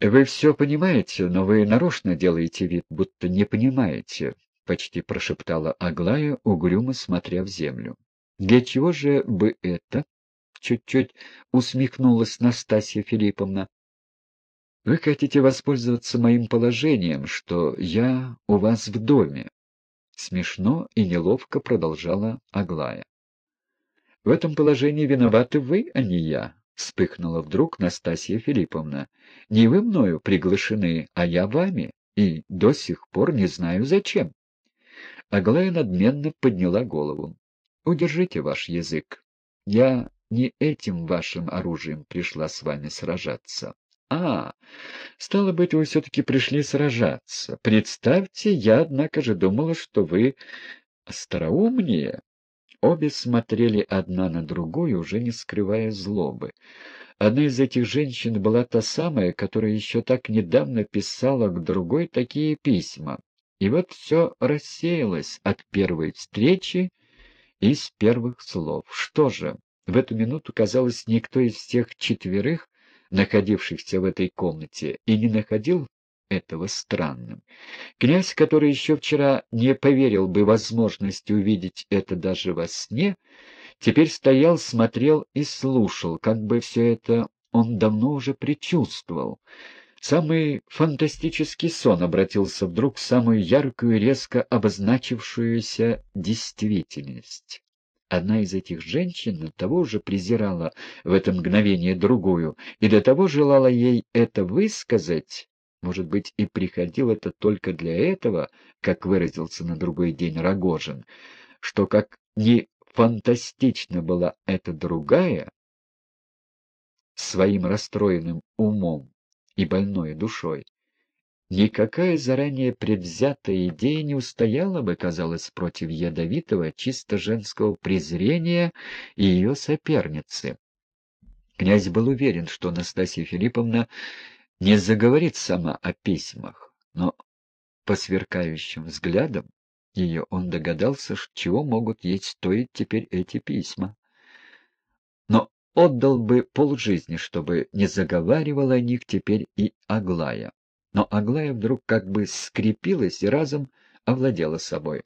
Вы все понимаете, но вы нарочно делаете вид, будто не понимаете, — почти прошептала Аглая, угрюмо смотря в землю. — Для чего же бы это? — чуть-чуть усмехнулась Настасья Филипповна. — Вы хотите воспользоваться моим положением, что я у вас в доме. Смешно и неловко продолжала Аглая. — В этом положении виноваты вы, а не я, — вспыхнула вдруг Настасья Филипповна. — Не вы мною приглашены, а я вами, и до сих пор не знаю зачем. Аглая надменно подняла голову. — Удержите ваш язык. Я не этим вашим оружием пришла с вами сражаться. А, стало быть, вы все-таки пришли сражаться. Представьте, я, однако же, думала, что вы остроумнее. Обе смотрели одна на другую, уже не скрывая злобы. Одна из этих женщин была та самая, которая еще так недавно писала к другой такие письма. И вот все рассеялось от первой встречи и с первых слов. Что же, в эту минуту, казалось, никто из всех четверых находившихся в этой комнате, и не находил этого странным. Князь, который еще вчера не поверил бы возможности увидеть это даже во сне, теперь стоял, смотрел и слушал, как бы все это он давно уже предчувствовал. Самый фантастический сон обратился вдруг в самую яркую резко обозначившуюся действительность. Одна из этих женщин того же презирала в это мгновение другую, и до того желала ей это высказать, может быть, и приходил это только для этого, как выразился на другой день Рогожин, что как не фантастично была эта другая, своим расстроенным умом и больной душой, Никакая заранее предвзятая идея не устояла бы, казалось, против ядовитого, чисто женского презрения ее соперницы. Князь был уверен, что Анастасия Филипповна не заговорит сама о письмах, но по сверкающим взглядам ее он догадался, чего могут ей стоить теперь эти письма. Но отдал бы полжизни, чтобы не заговаривала о них теперь и Аглая. Но Аглая вдруг как бы скрепилась и разом овладела собой.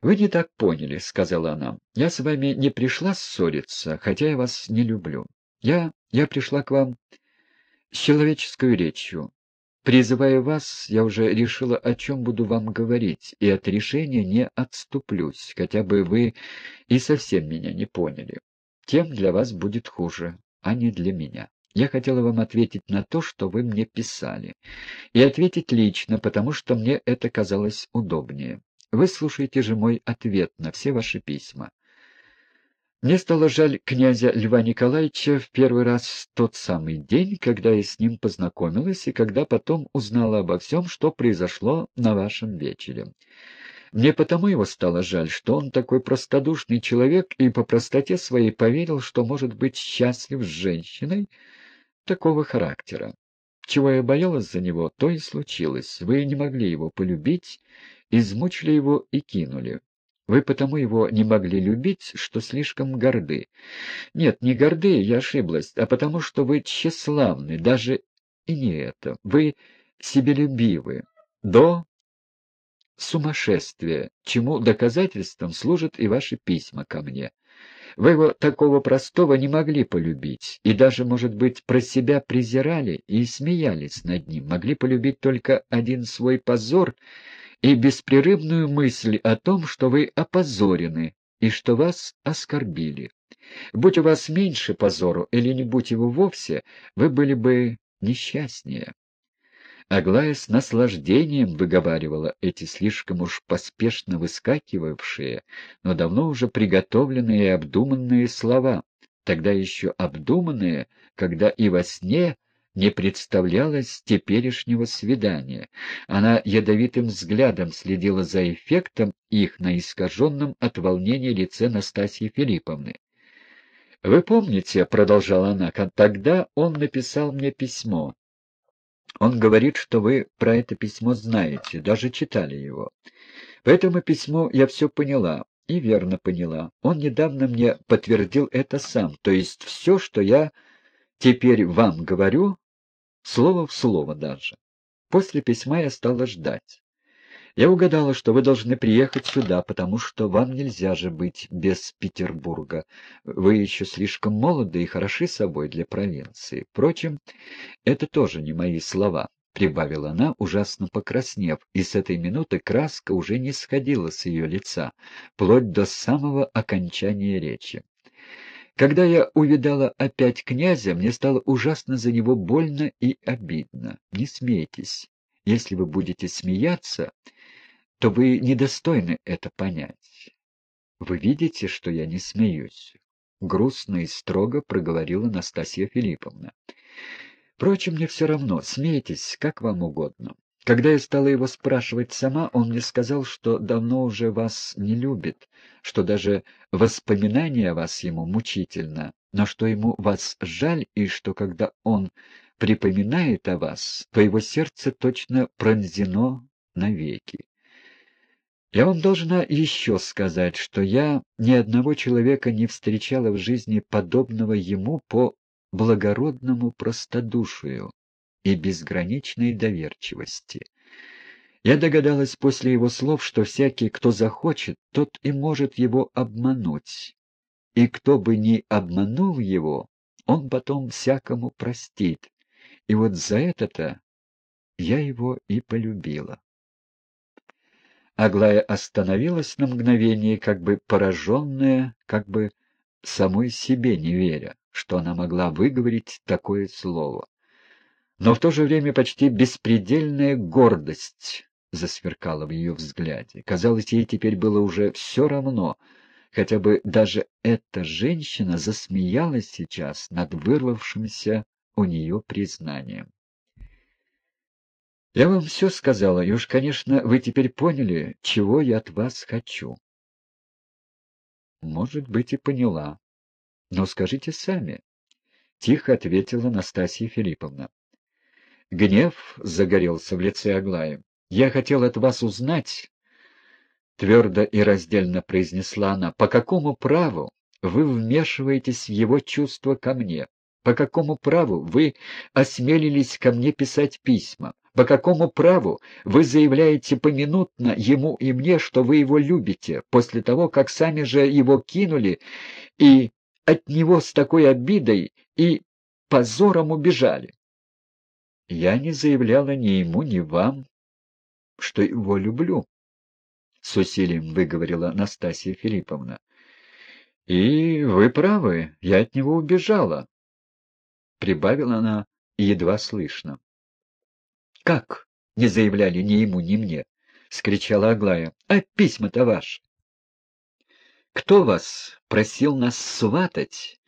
«Вы не так поняли», — сказала она. «Я с вами не пришла ссориться, хотя я вас не люблю. Я... я пришла к вам с человеческой речью. Призывая вас, я уже решила, о чем буду вам говорить, и от решения не отступлюсь, хотя бы вы и совсем меня не поняли. Тем для вас будет хуже, а не для меня». Я хотела вам ответить на то, что вы мне писали, и ответить лично, потому что мне это казалось удобнее. Вы слушаете же мой ответ на все ваши письма. Мне стало жаль князя Льва Николаевича в первый раз в тот самый день, когда я с ним познакомилась и когда потом узнала обо всем, что произошло на вашем вечере. Мне потому его стало жаль, что он такой простодушный человек и по простоте своей поверил, что может быть счастлив с женщиной, такого характера. Чего я боялась за него, то и случилось. Вы не могли его полюбить, измучили его и кинули. Вы потому его не могли любить, что слишком горды. Нет, не горды, я ошиблась, а потому что вы тщеславны, даже и не это. Вы себелюбивы. До сумасшествия, чему доказательством служат и ваши письма ко мне. Вы его такого простого не могли полюбить, и даже, может быть, про себя презирали и смеялись над ним, могли полюбить только один свой позор и беспрерывную мысль о том, что вы опозорены и что вас оскорбили. Будь у вас меньше позору или не будь его вовсе, вы были бы несчастнее. Аглая с наслаждением выговаривала эти слишком уж поспешно выскакивавшие, но давно уже приготовленные и обдуманные слова, тогда еще обдуманные, когда и во сне не представлялось теперешнего свидания. Она ядовитым взглядом следила за эффектом их на искаженном от волнения лице Настасьи Филипповны. «Вы помните, — продолжала она, — тогда он написал мне письмо, он говорит, что вы про это письмо знаете, даже читали его. По этому письму я все поняла, и верно поняла. Он недавно мне подтвердил это сам, то есть все, что я теперь вам говорю, слово в слово даже. После письма я стала ждать. Я угадала, что вы должны приехать сюда, потому что вам нельзя же быть без Петербурга. Вы еще слишком молоды и хороши собой для провинции. Впрочем, это тоже не мои слова, — прибавила она, ужасно покраснев, и с этой минуты краска уже не сходила с ее лица, вплоть до самого окончания речи. Когда я увидала опять князя, мне стало ужасно за него больно и обидно. Не смейтесь. Если вы будете смеяться, то вы недостойны это понять. Вы видите, что я не смеюсь? Грустно и строго проговорила Настасья Филипповна. Впрочем, мне все равно, смейтесь, как вам угодно. Когда я стала его спрашивать сама, он мне сказал, что давно уже вас не любит, что даже воспоминание о вас ему мучительно, но что ему вас жаль, и что когда он припоминает о вас, то его сердце точно пронзено навеки. Я вам должна еще сказать, что я ни одного человека не встречала в жизни подобного ему по благородному простодушию и безграничной доверчивости. Я догадалась после его слов, что всякий, кто захочет, тот и может его обмануть. И кто бы ни обманул его, он потом всякому простит. И вот за это-то я его и полюбила. Аглая остановилась на мгновение, как бы пораженная, как бы самой себе не веря, что она могла выговорить такое слово но в то же время почти беспредельная гордость засверкала в ее взгляде. Казалось, ей теперь было уже все равно, хотя бы даже эта женщина засмеялась сейчас над вырвавшимся у нее признанием. «Я вам все сказала, и уж, конечно, вы теперь поняли, чего я от вас хочу». «Может быть, и поняла. Но скажите сами», — тихо ответила Настасья Филипповна. Гнев загорелся в лице Аглаи. «Я хотел от вас узнать...» Твердо и раздельно произнесла она. «По какому праву вы вмешиваетесь в его чувства ко мне? По какому праву вы осмелились ко мне писать письма? По какому праву вы заявляете поминутно ему и мне, что вы его любите, после того, как сами же его кинули и от него с такой обидой и позором убежали? Я не заявляла ни ему, ни вам, что его люблю, — с усилием выговорила Настасья Филипповна. — И вы правы, я от него убежала, — прибавила она едва слышно. — Как не заявляли ни ему, ни мне? — скричала Аглая. — А письма-то ваши? Кто вас просил нас сватать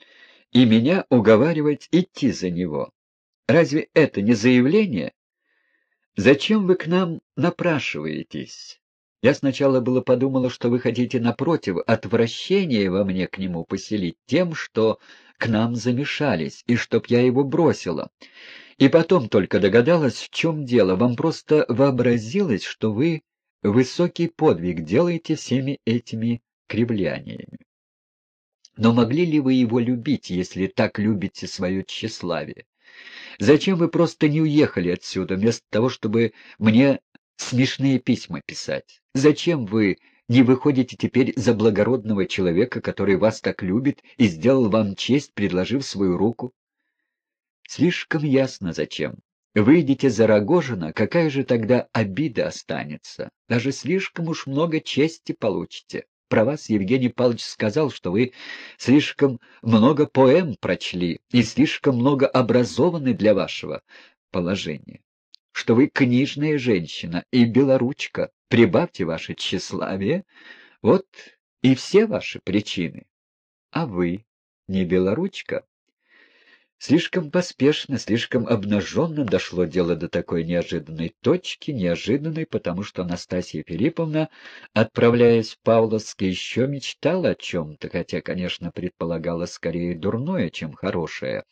и меня уговаривать идти за него? Разве это не заявление? Зачем вы к нам напрашиваетесь? Я сначала было подумала, что вы хотите, напротив, отвращение во мне к нему поселить тем, что к нам замешались, и чтоб я его бросила. И потом только догадалась, в чем дело. Вам просто вообразилось, что вы высокий подвиг делаете всеми этими кривляниями. Но могли ли вы его любить, если так любите свое тщеславие? Зачем вы просто не уехали отсюда, вместо того, чтобы мне смешные письма писать? Зачем вы не выходите теперь за благородного человека, который вас так любит и сделал вам честь, предложив свою руку? Слишком ясно зачем. Выйдете за Рогожина, какая же тогда обида останется? Даже слишком уж много чести получите. Про вас Евгений Павлович сказал, что вы слишком много поэм прочли и слишком много образованы для вашего положения, что вы книжная женщина и белоручка. Прибавьте ваше тщеславие, вот и все ваши причины. А вы не белоручка? Слишком поспешно, слишком обнаженно дошло дело до такой неожиданной точки, неожиданной, потому что Анастасия Филипповна, отправляясь в Павловск, еще мечтала о чем-то, хотя, конечно, предполагала скорее дурное, чем хорошее.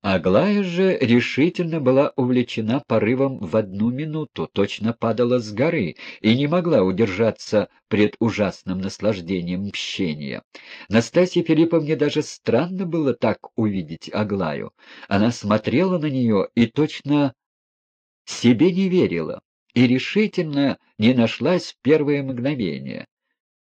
Аглая же решительно была увлечена порывом в одну минуту, точно падала с горы и не могла удержаться пред ужасным наслаждением мщения. Настасье Филипповне даже странно было так увидеть Аглаю. Она смотрела на нее и точно себе не верила, и решительно не нашлась в первое мгновение.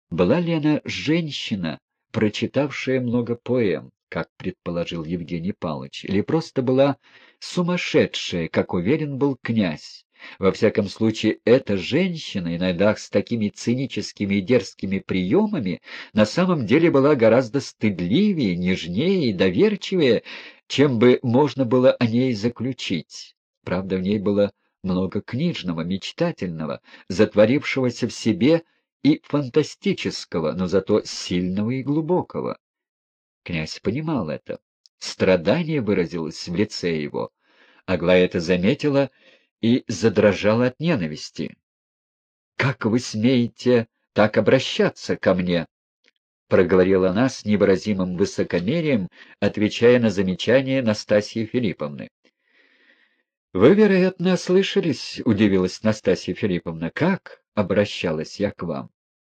Была ли она женщина, прочитавшая много поэм? как предположил Евгений Павлович, или просто была сумасшедшая, как уверен был князь. Во всяком случае, эта женщина, иногда с такими циническими и дерзкими приемами, на самом деле была гораздо стыдливее, нежнее и доверчивее, чем бы можно было о ней заключить. Правда, в ней было много книжного, мечтательного, затворившегося в себе и фантастического, но зато сильного и глубокого. Князь понимал это. Страдание выразилось в лице его. Аглая это заметила и задрожала от ненависти. — Как вы смеете так обращаться ко мне? — проговорила она с невыразимым высокомерием, отвечая на замечание Настасьи Филипповны. — Вы, вероятно, ослышались, — удивилась Настасья Филипповна. — Как обращалась я к вам?